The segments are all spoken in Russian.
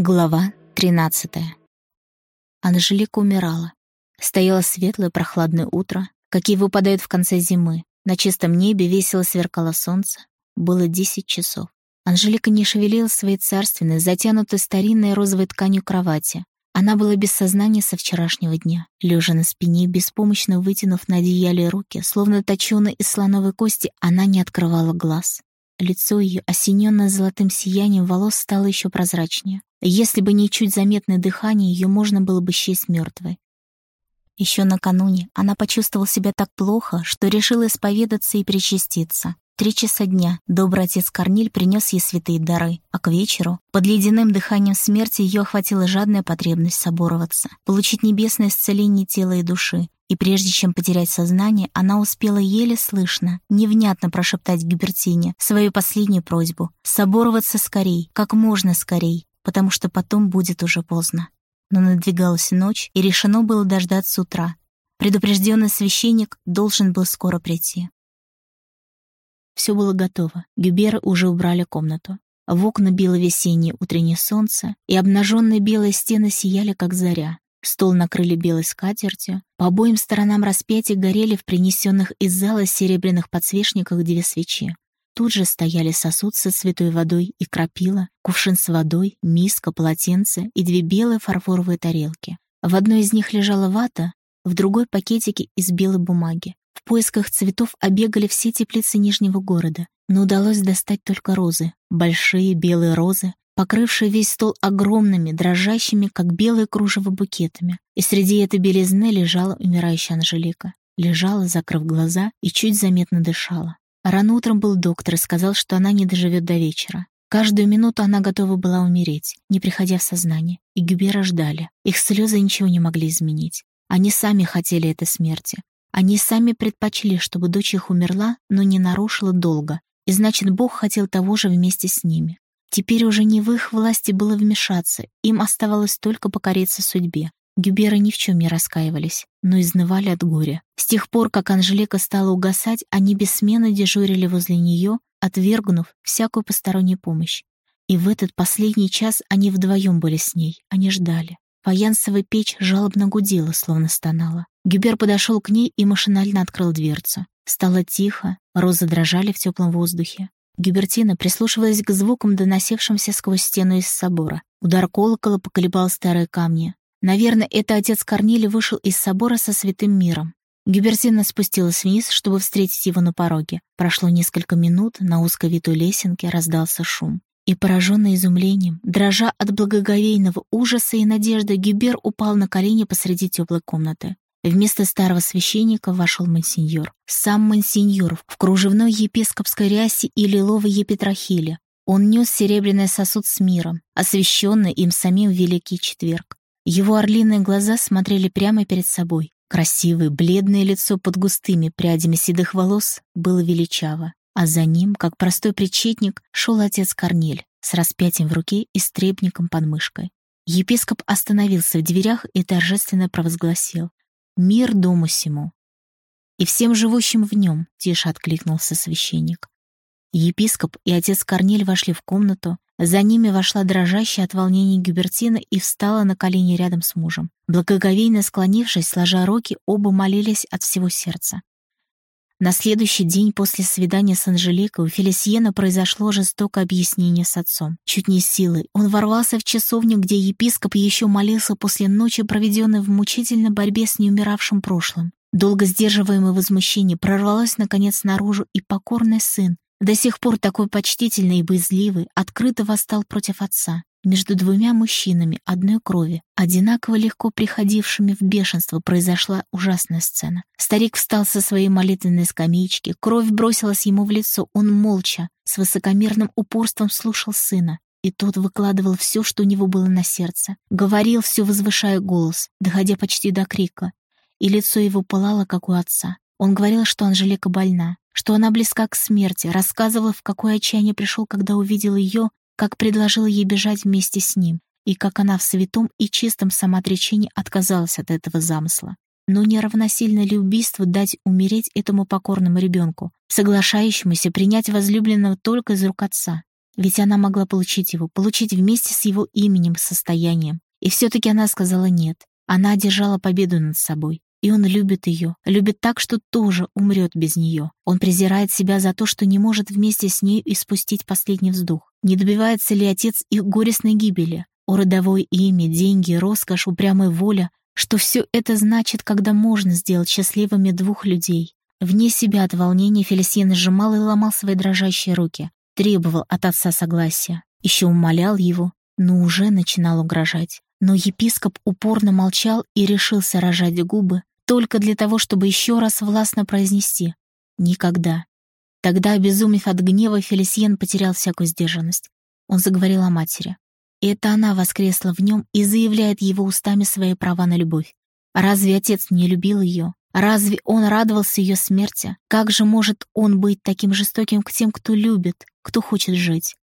Глава 13. Анжелика умирала. Стояло светлое прохладное утро, какие выпадают в конце зимы. На чистом небе весело сверкало солнце. Было 10 часов. Анжелика не шевелила своей царственной, затянутой старинной розовой тканью кровати. Она была без сознания со вчерашнего дня, лежа на спине, беспомощно вытянув на одеяле руки, словно точёная из слоновой кости, она не открывала глаз. Лицо ее, осененное золотым сиянием волос, стало еще прозрачнее. Если бы не чуть заметное дыхание, ее можно было бы счесть мертвой. Еще накануне она почувствовала себя так плохо, что решила исповедаться и причаститься. Три часа дня добрый отец Корниль принес ей святые дары, а к вечеру, под ледяным дыханием смерти, ее охватила жадная потребность собороваться, получить небесное исцеление тела и души, и прежде чем потерять сознание, она успела еле слышно, невнятно прошептать Гибертине свою последнюю просьбу — собороваться скорей, как можно скорей, потому что потом будет уже поздно. Но надвигалась ночь, и решено было дождаться утра. Предупрежденный священник должен был скоро прийти. Все было готово. Гюбера уже убрали комнату. В окна било весеннее утреннее солнце, и обнаженные белые стены сияли, как заря. Стол накрыли белой скатертью. По обоим сторонам распятия горели в принесенных из зала серебряных подсвечниках две свечи. Тут же стояли сосуд со святой водой и крапила, кувшин с водой, миска, полотенце и две белые фарфоровые тарелки. В одной из них лежала вата, в другой — пакетики из белой бумаги. В поисках цветов обегали все теплицы Нижнего города, но удалось достать только розы. Большие белые розы, покрывшие весь стол огромными, дрожащими, как белые кружево букетами. И среди этой белизны лежала умирающая Анжелика. Лежала, закрыв глаза, и чуть заметно дышала. Рано утром был доктор и сказал, что она не доживет до вечера. Каждую минуту она готова была умереть, не приходя в сознание. И Гюбера ждали. Их слезы ничего не могли изменить. Они сами хотели этой смерти. Они сами предпочли, чтобы дочь их умерла, но не нарушила долга. И значит, Бог хотел того же вместе с ними. Теперь уже не в их власти было вмешаться, им оставалось только покориться судьбе. Гюберы ни в чем не раскаивались, но изнывали от горя. С тех пор, как Анжелика стала угасать, они бессменно дежурили возле нее, отвергнув всякую постороннюю помощь. И в этот последний час они вдвоем были с ней, они ждали. Фаянсовая печь жалобно гудела, словно стонала. Гюбер подошел к ней и машинально открыл дверцу. Стало тихо, розы дрожали в теплом воздухе. Гюбертина прислушивалась к звукам, доносившимся сквозь стену из собора. Удар колокола поколебал старые камни. Наверное, это отец Корнили вышел из собора со святым миром. Гюбертина спустилась вниз, чтобы встретить его на пороге. Прошло несколько минут, на узкой витой лесенке раздался шум. И, пораженный изумлением, дрожа от благоговейного ужаса и надежды, Гюбер упал на колени посреди теплой комнаты. Вместо старого священника вошел мансиньор. Сам мансиньор в кружевной епископской рясе и лиловой епитрахиле. Он нес серебряный сосуд с миром, освященный им самим Великий Четверг. Его орлиные глаза смотрели прямо перед собой. Красивое, бледное лицо под густыми прядями седых волос было величаво, а за ним, как простой причетник, шел отец Корнель с распятием в руке и стребником под мышкой. Епископ остановился в дверях и торжественно провозгласил мир дому сему. И всем живущим в нем, тише откликнулся священник. Епископ и отец Корнель вошли в комнату, за ними вошла дрожащая от волнения Гюбертина и встала на колени рядом с мужем. Благоговейно склонившись, сложа руки, оба молились от всего сердца. На следующий день после свидания с Анжеликой у Фелисиена произошло жестокое объяснение с отцом. Чуть не силой. Он ворвался в часовню, где епископ еще молился после ночи, проведенной в мучительной борьбе с неумиравшим прошлым. Долго сдерживаемое возмущение прорвалось наконец наружу, и покорный сын, до сих пор такой почтительный и боязливый, открыто восстал против отца. Между двумя мужчинами одной крови, одинаково легко приходившими в бешенство, произошла ужасная сцена. Старик встал со своей молитвенной скамеечки, кровь бросилась ему в лицо, он молча, с высокомерным упорством слушал сына. И тот выкладывал все, что у него было на сердце. Говорил, все возвышая голос, доходя почти до крика. И лицо его пылало, как у отца. Он говорил, что Анжелика больна, что она близка к смерти, рассказывал, в какое отчаяние пришел, когда увидел ее как предложил ей бежать вместе с ним, и как она в святом и чистом самоотречении отказалась от этого замысла. Но не равносильно ли убийству дать умереть этому покорному ребенку, соглашающемуся принять возлюбленного только из рук отца? Ведь она могла получить его, получить вместе с его именем состоянием. И все-таки она сказала нет. Она одержала победу над собой. И он любит ее, любит так, что тоже умрет без нее. Он презирает себя за то, что не может вместе с ней испустить последний вздох. Не добивается ли отец их горестной гибели? О родовое имя, деньги, роскошь, упрямая воля. Что все это значит, когда можно сделать счастливыми двух людей? Вне себя от волнения Фелисиен сжимал и ломал свои дрожащие руки. Требовал от отца согласия. Еще умолял его, но уже начинал угрожать. Но епископ упорно молчал и решился рожать губы только для того, чтобы еще раз властно произнести «Никогда». Тогда, обезумев от гнева, Фелисиен потерял всякую сдержанность. Он заговорил о матери. И это она воскресла в нем и заявляет его устами свои права на любовь. Разве отец не любил ее? Разве он радовался ее смерти? Как же может он быть таким жестоким к тем, кто любит, кто хочет жить?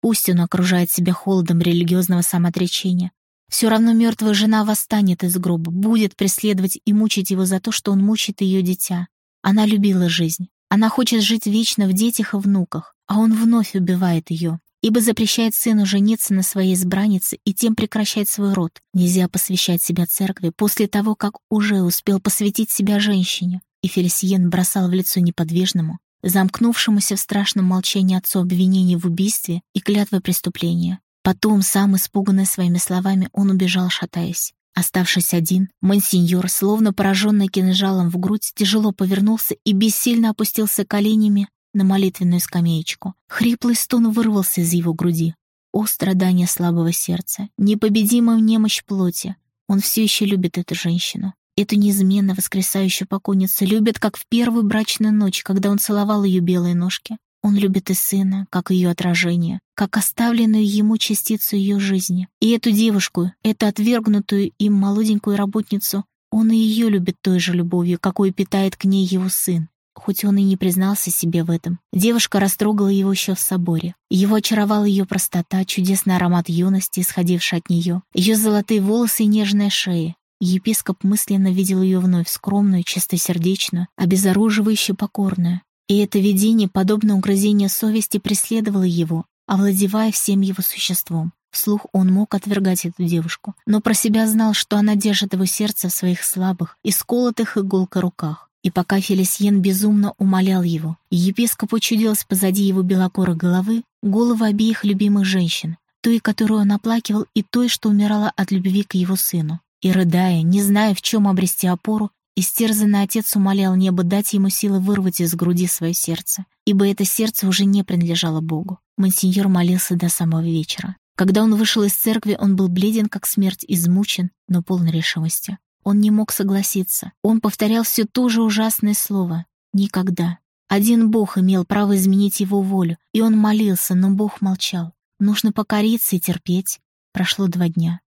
Пусть он окружает себя холодом религиозного самоотречения, все равно мертвая жена восстанет из гроба, будет преследовать и мучить его за то, что он мучит ее дитя. Она любила жизнь. Она хочет жить вечно в детях и внуках, а он вновь убивает ее, ибо запрещает сыну жениться на своей избраннице и тем прекращать свой род. Нельзя посвящать себя церкви после того, как уже успел посвятить себя женщине. И Фелисиен бросал в лицо неподвижному, замкнувшемуся в страшном молчании отцу обвинения в убийстве и клятвы преступления. Потом, сам испуганный своими словами, он убежал, шатаясь. Оставшись один, мансиньор, словно пораженный кинжалом в грудь, тяжело повернулся и бессильно опустился коленями на молитвенную скамеечку. Хриплый стон вырвался из его груди. О, страдание слабого сердца, непобедимая немощь плоти. Он все еще любит эту женщину. Эту неизменно воскресающую покойницу любит, как в первую брачную ночь, когда он целовал ее белые ножки. Он любит и сына, как ее отражение, как оставленную ему частицу ее жизни. И эту девушку, эту отвергнутую им молоденькую работницу, он и ее любит той же любовью, какой питает к ней его сын. Хоть он и не признался себе в этом. Девушка растрогала его еще в соборе. Его очаровала ее простота, чудесный аромат юности, исходивший от нее, ее золотые волосы и нежная шея. Епископ мысленно видел ее вновь скромную, чистосердечную, обезоруживающе покорную. И это видение, подобно угрызению совести, преследовало его, овладевая всем его существом. Вслух он мог отвергать эту девушку, но про себя знал, что она держит его сердце в своих слабых, исколотых иголкой руках. И пока Фелисьен безумно умолял его, епископу чудилось позади его белокорой головы головы обеих любимых женщин, той, которую он оплакивал, и той, что умирала от любви к его сыну. И, рыдая, не зная, в чем обрести опору, Истерзанный отец умолял небо дать ему силы вырвать из груди свое сердце, ибо это сердце уже не принадлежало Богу. Монсеньор молился до самого вечера. Когда он вышел из церкви, он был бледен, как смерть, измучен, но полон решимости. Он не мог согласиться. Он повторял все то же ужасное слово «никогда». Один Бог имел право изменить его волю, и он молился, но Бог молчал. Нужно покориться и терпеть. Прошло два дня.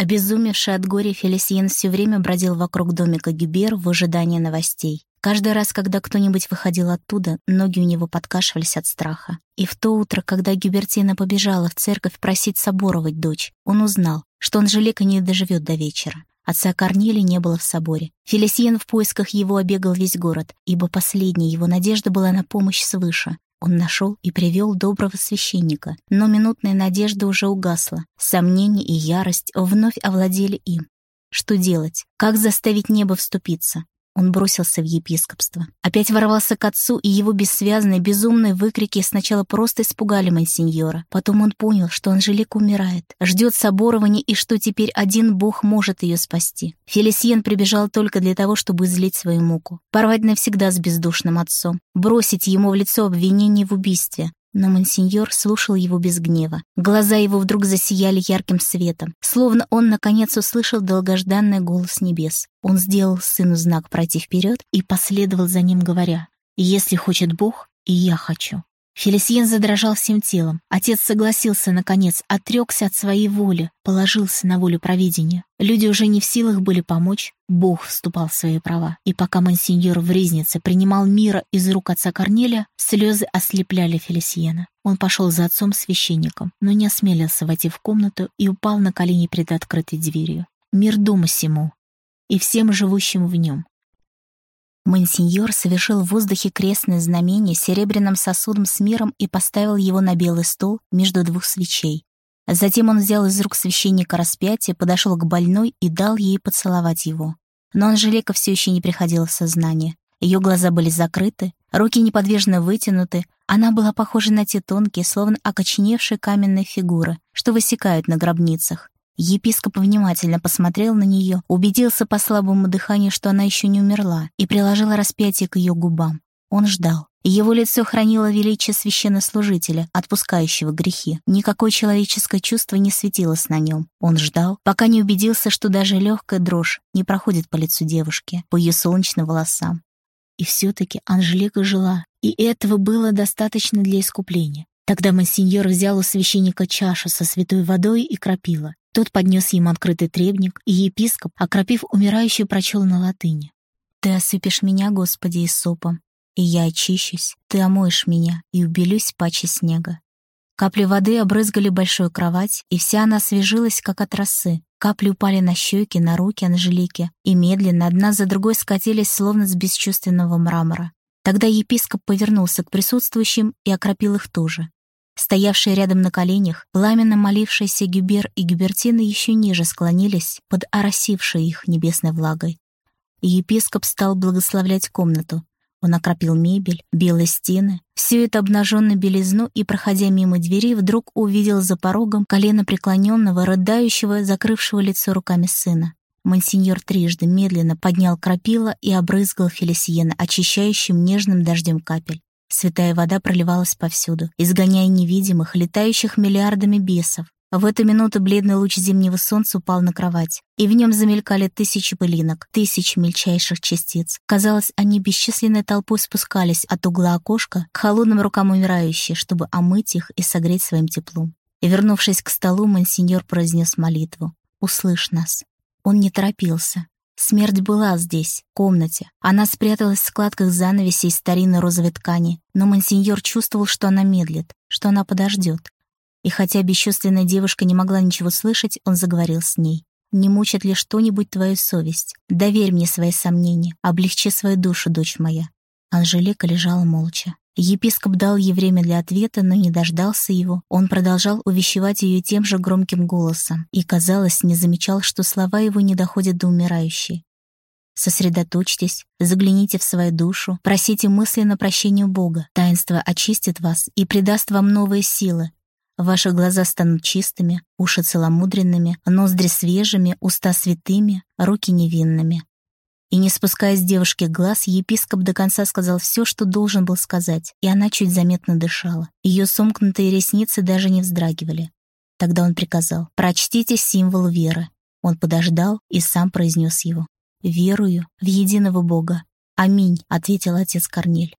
Обезумевший от горя Фелисиен все время бродил вокруг домика Гюбер в ожидании новостей. Каждый раз, когда кто-нибудь выходил оттуда, ноги у него подкашивались от страха. И в то утро, когда Гюбертина побежала в церковь просить соборовать дочь, он узнал, что Анжелика не доживет до вечера. Отца Корнели не было в соборе. Фелисиен в поисках его обегал весь город, ибо последняя его надежда была на помощь свыше. Он нашел и привел доброго священника, но минутная надежда уже угасла. Сомнения и ярость вновь овладели им. Что делать? Как заставить небо вступиться? Он бросился в епископство. Опять ворвался к отцу, и его бессвязные, безумные выкрики сначала просто испугали мансиньора. Потом он понял, что Анжелика умирает, ждет соборования и что теперь один бог может ее спасти. Фелисиен прибежал только для того, чтобы излить свою муку. Порвать навсегда с бездушным отцом. Бросить ему в лицо обвинение в убийстве. Но мансиньор слушал его без гнева. Глаза его вдруг засияли ярким светом, словно он, наконец, услышал долгожданный голос небес. Он сделал сыну знак пройти вперед и последовал за ним, говоря, «Если хочет Бог, и я хочу». Фелисиен задрожал всем телом. Отец согласился, наконец, отрекся от своей воли, положился на волю провидения. Люди уже не в силах были помочь, Бог вступал в свои права. И пока мансиньор в Ризнице принимал мира из рук отца Корнеля, слезы ослепляли Фелисиена. Он пошел за отцом-священником, но не осмелился войти в комнату и упал на колени перед открытой дверью. Мир дома сему и всем живущим в нем. Монсеньор совершил в воздухе крестное знамение серебряным сосудом с миром и поставил его на белый стол между двух свечей. Затем он взял из рук священника распятие, подошел к больной и дал ей поцеловать его. Но Анжелика все еще не приходила в сознание. Ее глаза были закрыты, руки неподвижно вытянуты, она была похожа на те тонкие, словно окоченевшие каменные фигуры, что высекают на гробницах. Епископ внимательно посмотрел на нее, убедился по слабому дыханию, что она еще не умерла, и приложил распятие к ее губам. Он ждал. Его лицо хранило величие священнослужителя, отпускающего грехи. Никакое человеческое чувство не светилось на нем. Он ждал, пока не убедился, что даже легкая дрожь не проходит по лицу девушки, по ее солнечным волосам. И все-таки Анжелика жила, и этого было достаточно для искупления. Тогда монсеньор взял у священника чашу со святой водой и крапила. Тот поднес ему открытый требник, и епископ, окропив умирающую, прочел на латыни. «Ты осыпешь меня, Господи, сопом, и я очищусь, ты омоешь меня и убелюсь паче снега». Капли воды обрызгали большую кровать, и вся она освежилась, как от росы. Капли упали на щеки, на руки Анжелики, и медленно одна за другой скатились, словно с бесчувственного мрамора. Тогда епископ повернулся к присутствующим и окропил их тоже. Стоявшие рядом на коленях, пламенно молившиеся Гюбер и Гюбертина еще ниже склонились под оросившей их небесной влагой. И епископ стал благословлять комнату. Он окропил мебель, белые стены, всю эту обнаженную белизну и, проходя мимо двери, вдруг увидел за порогом колено преклоненного, рыдающего, закрывшего лицо руками сына. Монсеньор трижды медленно поднял крапила и обрызгал Фелисиена очищающим нежным дождем капель. Святая вода проливалась повсюду, изгоняя невидимых, летающих миллиардами бесов. В эту минуту бледный луч зимнего солнца упал на кровать, и в нем замелькали тысячи пылинок, тысячи мельчайших частиц. Казалось, они бесчисленной толпой спускались от угла окошка к холодным рукам умирающей, чтобы омыть их и согреть своим теплом. И, вернувшись к столу, монсеньор произнес молитву. «Услышь нас». Он не торопился. Смерть была здесь, в комнате. Она спряталась в складках занавеси из старинной розовой ткани, но мансиньор чувствовал, что она медлит, что она подождет. И хотя бесчувственная девушка не могла ничего слышать, он заговорил с ней. «Не мучит ли что-нибудь твою совесть? Доверь мне свои сомнения, облегчи свою душу, дочь моя». Анжелика лежала молча. Епископ дал ей время для ответа, но не дождался его. Он продолжал увещевать ее тем же громким голосом и, казалось, не замечал, что слова его не доходят до умирающей. Сосредоточьтесь, загляните в свою душу, просите мысленно прощения Бога. Таинство очистит вас и придаст вам новые силы. Ваши глаза станут чистыми, уши целомудренными, ноздри свежими, уста святыми, руки невинными. И не спуская с девушки глаз, епископ до конца сказал все, что должен был сказать, и она чуть заметно дышала. Ее сомкнутые ресницы даже не вздрагивали. Тогда он приказал «Прочтите символ веры». Он подождал и сам произнес его. «Верую в единого Бога». «Аминь», — ответил отец Корнель.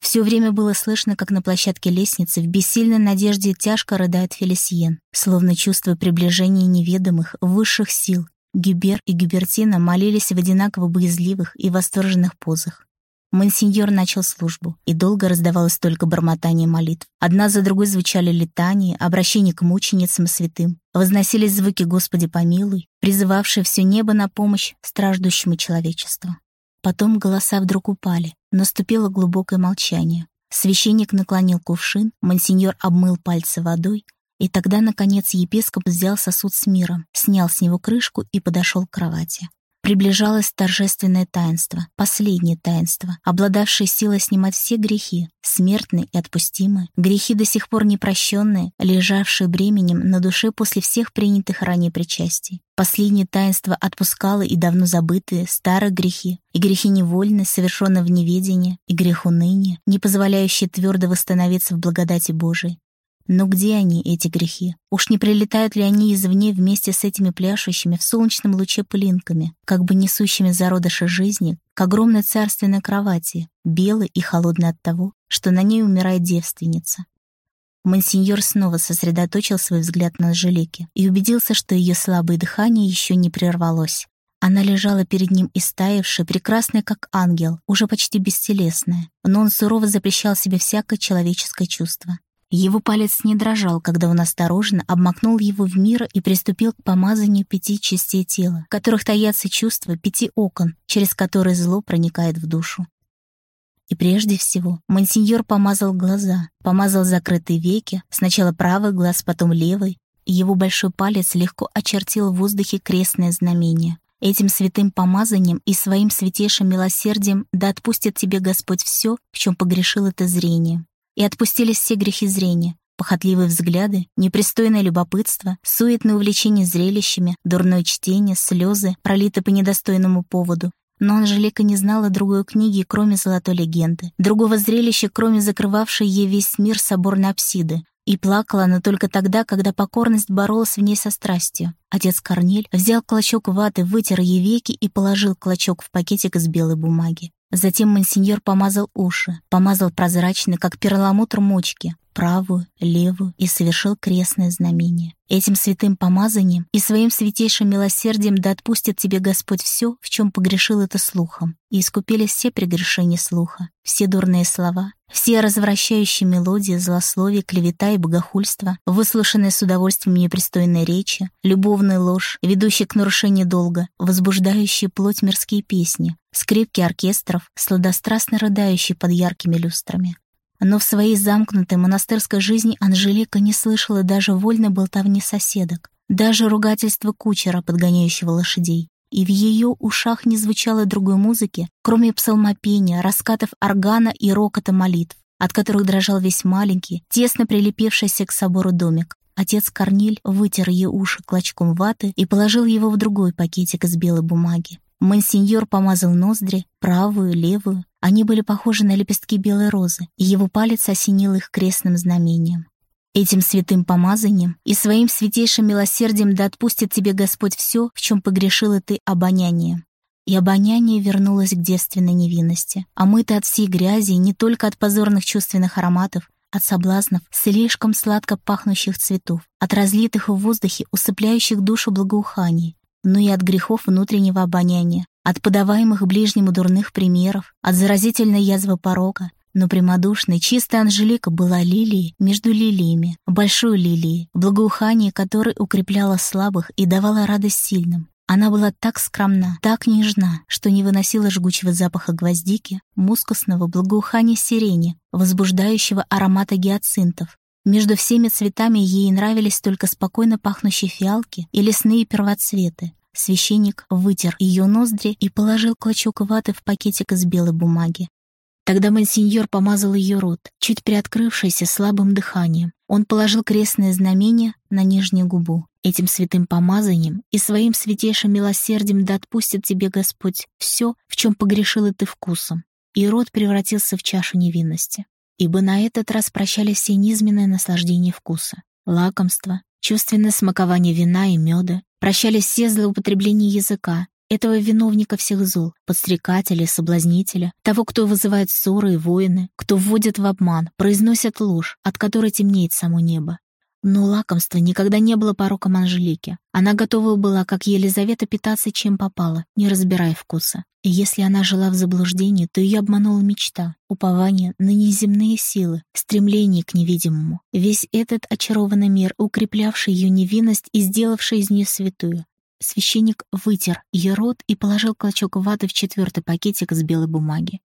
Все время было слышно, как на площадке лестницы в бессильной надежде тяжко рыдает Фелисиен, словно чувствуя приближение неведомых, высших сил, Гюбер и Гюбертина молились в одинаково боязливых и восторженных позах. Монсеньор начал службу, и долго раздавалось только бормотание молитв. Одна за другой звучали летания, обращения к мученицам и святым. Возносились звуки «Господи помилуй», призывавшие все небо на помощь страждущему человечеству. Потом голоса вдруг упали, наступило глубокое молчание. Священник наклонил кувшин, монсеньор обмыл пальцы водой, и тогда, наконец, епископ взял сосуд с миром, снял с него крышку и подошел к кровати. Приближалось торжественное таинство, последнее таинство, обладавшее силой снимать все грехи, смертные и отпустимые, грехи до сих пор непрощенные, лежавшие бременем на душе после всех принятых ранее причастий. Последнее таинство отпускало и давно забытые старые грехи, и грехи невольные, совершенные в неведении, и грех уныния, не позволяющие твердо восстановиться в благодати Божией. Но где они, эти грехи? Уж не прилетают ли они извне вместе с этими пляшущими в солнечном луче пылинками, как бы несущими зародыши жизни, к огромной царственной кровати, белой и холодной от того, что на ней умирает девственница? Монсеньор снова сосредоточил свой взгляд на Анжелике и убедился, что ее слабое дыхание еще не прервалось. Она лежала перед ним истаившая, прекрасная как ангел, уже почти бестелесная, но он сурово запрещал себе всякое человеческое чувство. Его палец не дрожал, когда он осторожно обмакнул его в мир и приступил к помазанию пяти частей тела, в которых таятся чувства пяти окон, через которые зло проникает в душу. И прежде всего мансиньор помазал глаза, помазал закрытые веки, сначала правый глаз, потом левый, и его большой палец легко очертил в воздухе крестное знамение. Этим святым помазанием и своим святейшим милосердием да отпустит тебе Господь все, в чем погрешил это зрение. И отпустились все грехи зрения, похотливые взгляды, непристойное любопытство, суетное увлечение зрелищами, дурное чтение, слезы, пролиты по недостойному поводу, но Анжелика не знала другой книги, кроме «Золотой легенды», другого зрелища, кроме закрывавшей ей весь мир соборной апсиды. И плакала она только тогда, когда покорность боролась в ней со страстью. Отец Корнель взял клочок ваты, вытер ей веки и положил клочок в пакетик из белой бумаги. Затем мансиньор помазал уши, помазал прозрачно, как перламутр мочки, правую, левую и совершил крестное знамение. Этим святым помазанием и своим святейшим милосердием да отпустит тебе Господь все, в чем погрешил это слухом, и искупились все прегрешения слуха, все дурные слова, все развращающие мелодии, злословие, клевета и богохульство, выслушанные с удовольствием непристойной речи, любовная ложь, ведущая к нарушению долга, возбуждающие плоть мирские песни, скрипки оркестров, сладострастно рыдающие под яркими люстрами, но в своей замкнутой монастырской жизни Анжелика не слышала даже вольной болтовни соседок, даже ругательства кучера, подгоняющего лошадей. И в ее ушах не звучало другой музыки, кроме псалмопения, раскатов органа и рокота молитв, от которых дрожал весь маленький, тесно прилепившийся к собору домик. Отец Корниль вытер ей уши клочком ваты и положил его в другой пакетик из белой бумаги. Монсеньор помазал ноздри, правую, левую. Они были похожи на лепестки белой розы, и его палец осенил их крестным знамением. Этим святым помазанием и своим святейшим милосердием да отпустит тебе Господь все, в чем погрешила ты обоняние. И обоняние вернулось к девственной невинности, а мы-то от всей грязи, не только от позорных чувственных ароматов, от соблазнов, слишком сладко пахнущих цветов, от разлитых в воздухе, усыпляющих душу благоуханий, но и от грехов внутреннего обоняния, от подаваемых ближнему дурных примеров, от заразительной язвы порока. Но прямодушной, чистая Анжелика была лилией между лилиями, большой лилией, благоухание которой укрепляло слабых и давало радость сильным. Она была так скромна, так нежна, что не выносила жгучего запаха гвоздики, мускусного благоухания сирени, возбуждающего аромата гиацинтов. Между всеми цветами ей нравились только спокойно пахнущие фиалки и лесные первоцветы. Священник вытер ее ноздри и положил клочок ваты в пакетик из белой бумаги. Тогда мансиньор помазал ее рот, чуть приоткрывшийся слабым дыханием. Он положил крестное знамение на нижнюю губу. Этим святым помазанием и своим святейшим милосердием да отпустит тебе Господь все, в чем погрешила ты вкусом. И рот превратился в чашу невинности. Ибо на этот раз прощали все низменное наслаждение вкуса, лакомство, чувственное смакование вина и меда, Прощались все злоупотребления языка, этого виновника всех зол, подстрекателя, соблазнителя, того, кто вызывает ссоры и войны, кто вводит в обман, произносит ложь, от которой темнеет само небо. Но лакомство никогда не было пороком Анжелики. Она готова была, как Елизавета, питаться чем попало, не разбирая вкуса. И если она жила в заблуждении, то ее обманула мечта, упование на неземные силы, стремление к невидимому. Весь этот очарованный мир, укреплявший ее невинность и сделавший из нее святую. Священник вытер ее рот и положил клочок ваты в четвертый пакетик с белой бумаги.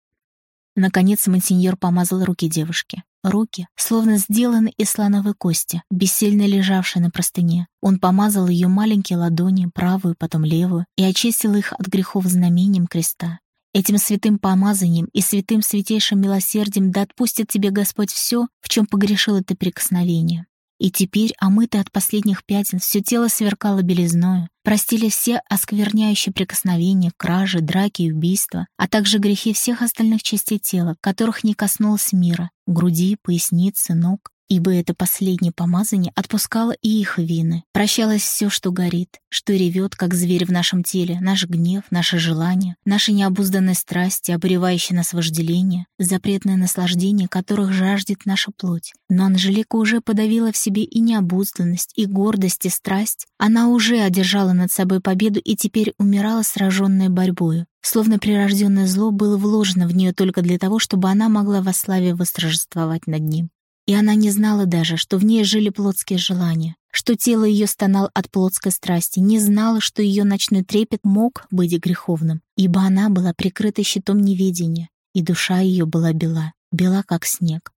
Наконец монсеньор помазал руки девушки. Руки, словно сделаны из слоновой кости, бессильно лежавшие на простыне. Он помазал ее маленькие ладони, правую, потом левую, и очистил их от грехов знамением креста. Этим святым помазанием и святым святейшим милосердием да отпустит тебе Господь все, в чем погрешило ты прикосновение. И теперь, омытый от последних пятен, все тело сверкало белизною, простили все оскверняющие прикосновения, кражи, драки и убийства, а также грехи всех остальных частей тела, которых не коснулось мира, груди, поясницы, ног ибо это последнее помазание отпускало и их вины. Прощалось все, что горит, что ревет, как зверь в нашем теле, наш гнев, наши желания, наши необузданные страсти, обуревающие нас вожделение, запретное наслаждение, которых жаждет наша плоть. Но Анжелика уже подавила в себе и необузданность, и гордость, и страсть. Она уже одержала над собой победу и теперь умирала сраженная борьбою. Словно прирожденное зло было вложено в нее только для того, чтобы она могла во славе восторжествовать над ним. И она не знала даже, что в ней жили плотские желания, что тело ее стонало от плотской страсти, не знала, что ее ночной трепет мог быть греховным, ибо она была прикрыта щитом неведения, и душа ее была бела, бела как снег.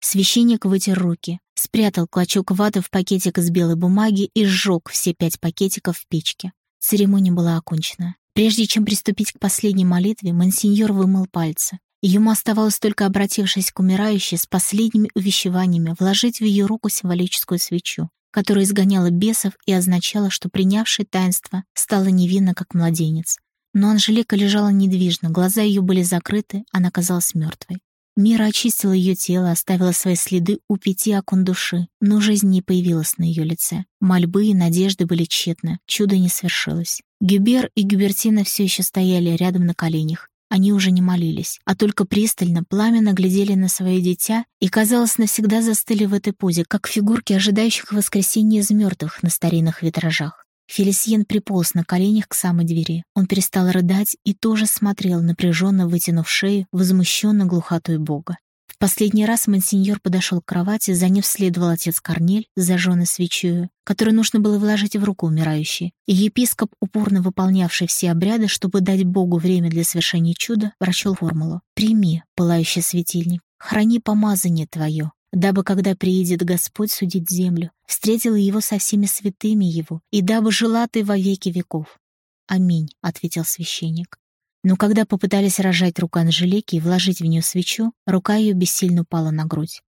Священник вытер руки, спрятал клочок ваты в пакетик из белой бумаги и сжег все пять пакетиков в печке. Церемония была окончена. Прежде чем приступить к последней молитве, мансиньор вымыл пальцы. Ему оставалось только, обратившись к умирающей, с последними увещеваниями вложить в ее руку символическую свечу, которая изгоняла бесов и означала, что принявший таинство стало невинно, как младенец. Но Анжелика лежала недвижно, глаза ее были закрыты, она казалась мертвой. Мира очистила ее тело, оставила свои следы у пяти окон души, но жизнь не появилась на ее лице. Мольбы и надежды были тщетны, чудо не свершилось. Гюбер и Гюбертина все еще стояли рядом на коленях, они уже не молились, а только пристально, пламенно глядели на свое дитя и, казалось, навсегда застыли в этой позе, как фигурки ожидающих воскресения из мертвых на старинных витражах. Фелисьен приполз на коленях к самой двери. Он перестал рыдать и тоже смотрел, напряженно вытянув шею, возмущенно глухотой Бога. В последний раз мансиньор подошел к кровати, за ним следовал отец Корнель, зажженный свечою, которую нужно было вложить в руку умирающей, и епископ, упорно выполнявший все обряды, чтобы дать Богу время для совершения чуда, прочел формулу «Прими, пылающий светильник, храни помазание твое, дабы, когда приедет Господь судить землю, встретил его со всеми святыми его, и дабы жила ты во веки веков». «Аминь», — ответил священник. Но когда попытались рожать руку Анжелики и вложить в нее свечу, рука ее бессильно упала на грудь.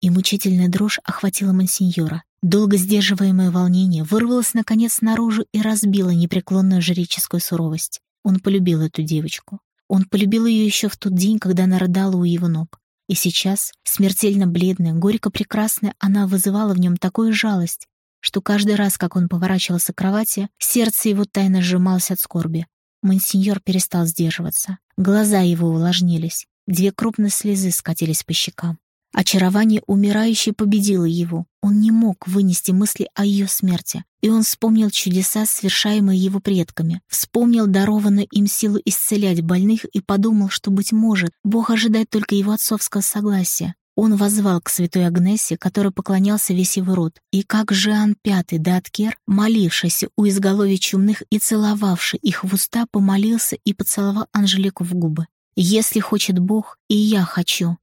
И мучительная дрожь охватила мансиньора. Долго сдерживаемое волнение вырвалось наконец наружу и разбило непреклонную жреческую суровость. Он полюбил эту девочку. Он полюбил ее еще в тот день, когда она рыдала у его ног. И сейчас, смертельно бледная, горько прекрасная, она вызывала в нем такую жалость, что каждый раз, как он поворачивался к кровати, сердце его тайно сжималось от скорби. Монсеньор перестал сдерживаться. Глаза его увлажнились. Две крупные слезы скатились по щекам. Очарование умирающей победило его. Он не мог вынести мысли о ее смерти. И он вспомнил чудеса, совершаемые его предками. Вспомнил дарованную им силу исцелять больных и подумал, что, быть может, Бог ожидает только его отцовского согласия. Он возвал к святой Агнессе, которой поклонялся весь его род, и как Жан Пятый Даткер, молившийся у изголовья чумных и целовавший их в уста, помолился и поцеловал Анжелику в губы. «Если хочет Бог, и я хочу».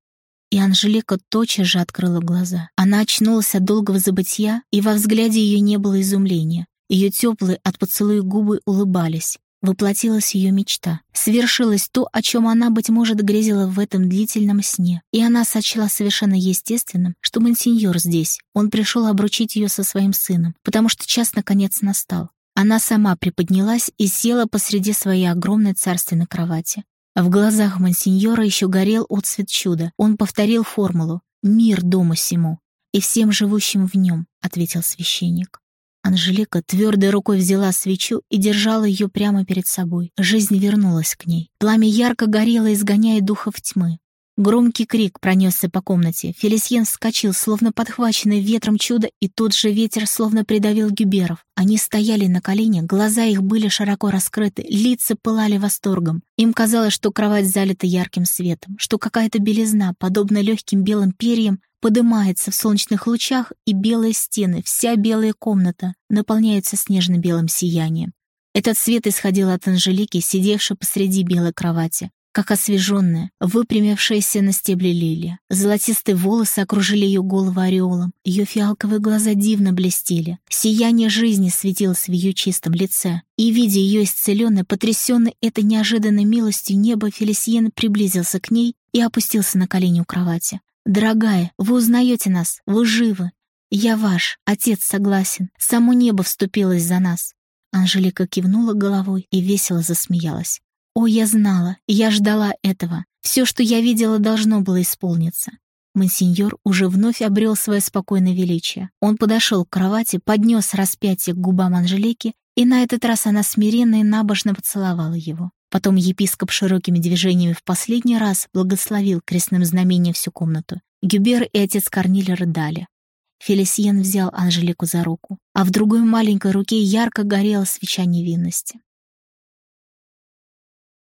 И Анжелика тотчас же открыла глаза. Она очнулась от долгого забытья, и во взгляде ее не было изумления. Ее теплые от поцелуя губы улыбались. Воплотилась ее мечта. Свершилось то, о чем она, быть может, грезила в этом длительном сне. И она сочла совершенно естественным, что мансиньор здесь. Он пришел обручить ее со своим сыном, потому что час наконец настал. Она сама приподнялась и села посреди своей огромной царственной кровати. В глазах мансиньора еще горел отцвет чуда. Он повторил формулу «Мир дому сему» и всем живущим в нем, ответил священник. Анжелика твердой рукой взяла свечу и держала ее прямо перед собой. Жизнь вернулась к ней. Пламя ярко горело, изгоняя духов тьмы. Громкий крик пронесся по комнате. Фелисьен вскочил, словно подхваченный ветром чудо, и тот же ветер словно придавил гюберов. Они стояли на коленях, глаза их были широко раскрыты, лица пылали восторгом. Им казалось, что кровать залита ярким светом, что какая-то белизна, подобно легким белым перьям, подымается в солнечных лучах, и белые стены, вся белая комната наполняются снежно-белым сиянием. Этот свет исходил от Анжелики, сидевшей посреди белой кровати, как освеженная, выпрямившаяся на стебле лилия. Золотистые волосы окружили ее голову ореолом, ее фиалковые глаза дивно блестели. Сияние жизни светилось в ее чистом лице. И, видя ее исцеленной, потрясенный этой неожиданной милостью неба, Фелисиен приблизился к ней и опустился на колени у кровати. «Дорогая, вы узнаете нас, вы живы. Я ваш, отец согласен, само небо вступилось за нас». Анжелика кивнула головой и весело засмеялась. «О, я знала, я ждала этого. Все, что я видела, должно было исполниться». Монсеньор уже вновь обрел свое спокойное величие. Он подошел к кровати, поднес распятие к губам Анжелики, и на этот раз она смиренно и набожно поцеловала его. Потом епископ широкими движениями в последний раз благословил крестным знамением всю комнату. Гюбер и отец Корниль рыдали. Фелисиен взял Анжелику за руку, а в другой маленькой руке ярко горела свеча невинности.